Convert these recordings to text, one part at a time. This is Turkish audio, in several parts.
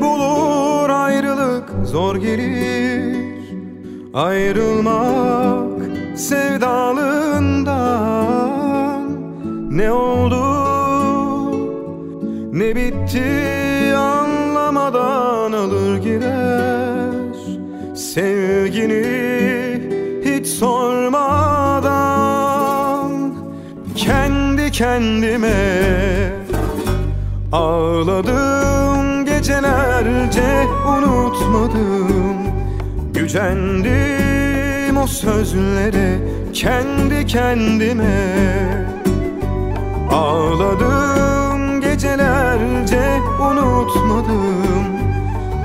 bulur ayrılık zor gelir. Ayrılmak sevdalığından Ne oldu? Ne bitti anlamadan alır gider. Sevgini hiç sormadan Kendi kendime Ağladım gecelerce unutmadım. Gücendim o sözlere kendi kendime. Ağladım gecelerce unutmadım.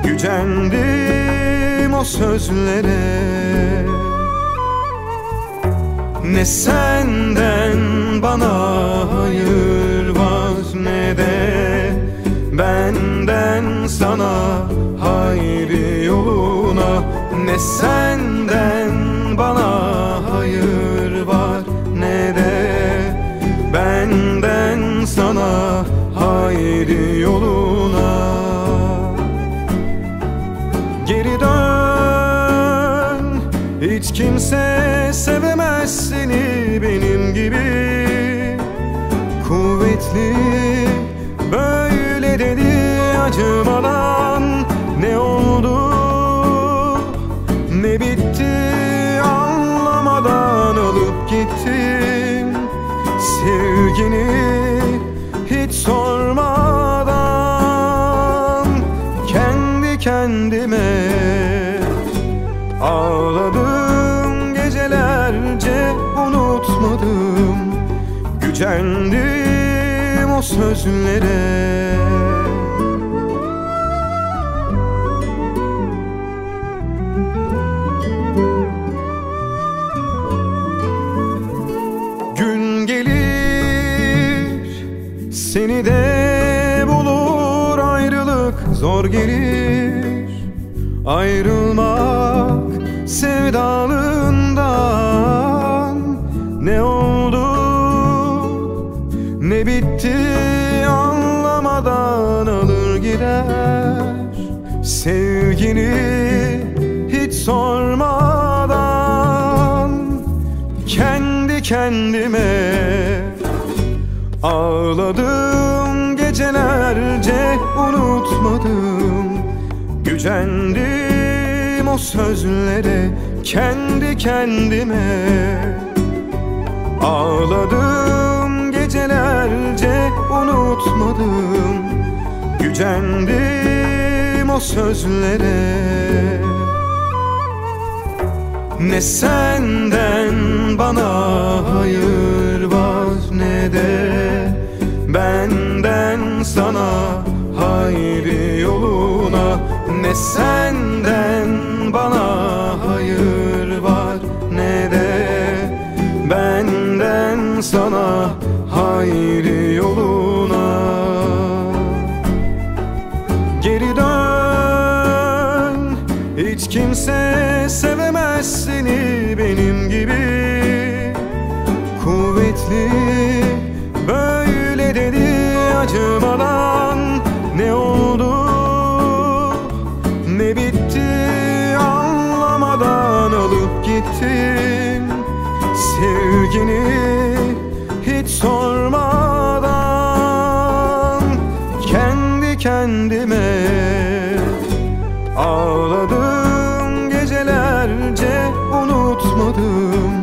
Gücendim o sözlere. Ne senden bana hayır Ne senden bana hayır var ne de Benden sana hayri yoluna. Geri dön Hiç kimse sevemez seni benim gibi. Kuvvetli gittin Sevgini hiç sormadan Kendi kendime Ağladım. Gecelerce unutmadım. Gücendim o sözlere seni de bulur ayrılık zor gelir. Ayrılmak sevdalığından Ne oldu? Ne bitti anlamadan alır gider. Sevgini hiç sormadan kendi kendime Ağladım gecelerce unutmadım. Gücendim o sözlere kendi kendime. Ağladım gecelerce unutmadım. Gücendim o sözlere. Ne senden bana hayır Senden bana hayır var ne de Benden sana hayri yoluna. Geri dön Hiç kimse sevemez seni benim gibi. Kuvvetli Sevgini hiç sormadan kendi kendime Ağladım gecelerce unutmadım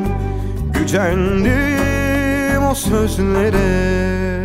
Gücendim o sözlere